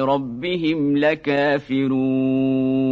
ربهم لكافرون